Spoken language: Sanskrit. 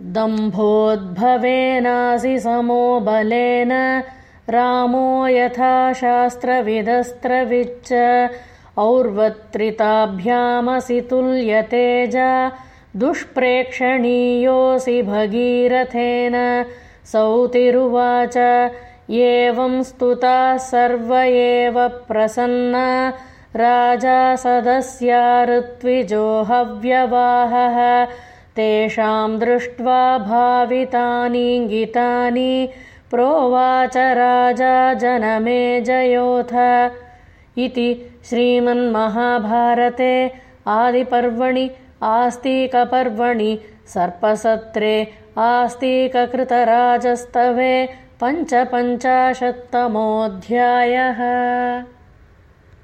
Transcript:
दम्भोद्भवेनासि समो बलेन रामो यथा शास्त्रविदस्त्रविच्च और्वत्रिताभ्यामसि तुल्यतेजा दुष्प्रेक्षणीयोऽसि भगीरथेन। सौतिरुवाच एवं स्तुताः सर्व एव प्रसन्ना राजा सदस्या ऋत्विजो हव्यवाहः तेषां दृष्ट्वा भावितानीङ्गितानि प्रोवाच राजा जनमे जयोथ इति श्रीमन्महाभारते आदिपर्वणि आस्तिकपर्वणि सर्पसत्रे आस्तिककृतराजस्तवे पञ्चपञ्चाशत्तमोऽध्यायः